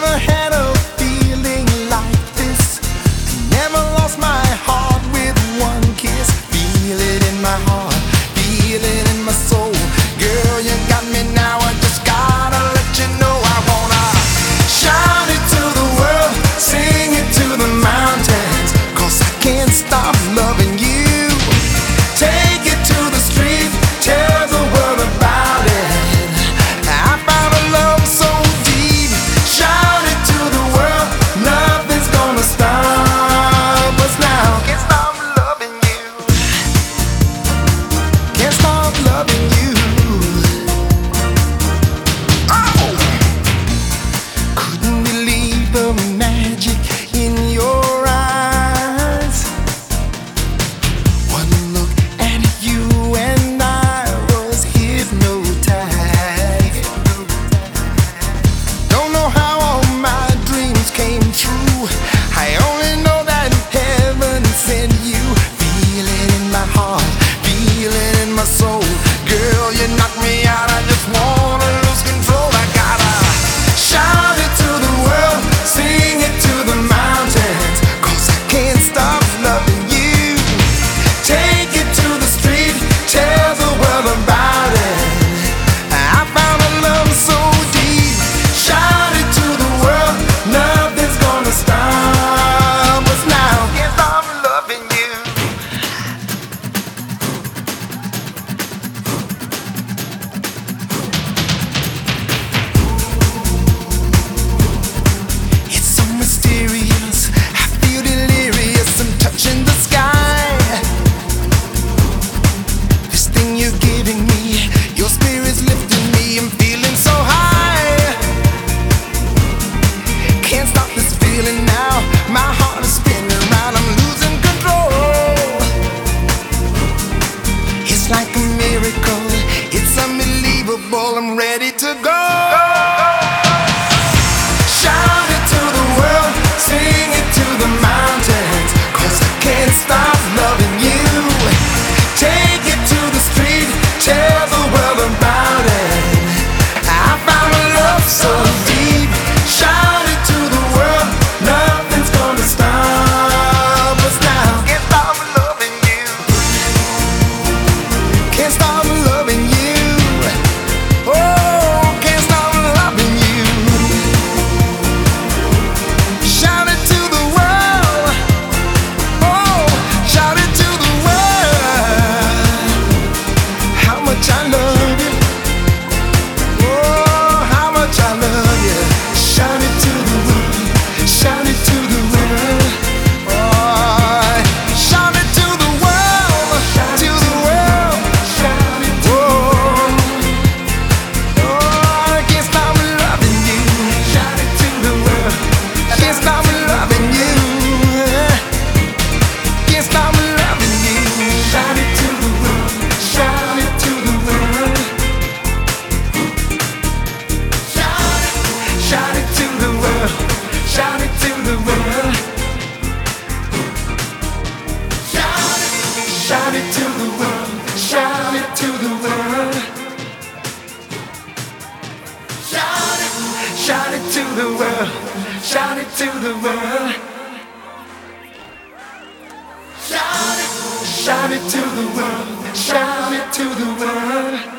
never had It's unbelievable, I'm ready to go. marchando shout it to the world. Shout it, shout it to the world, shout it to the world.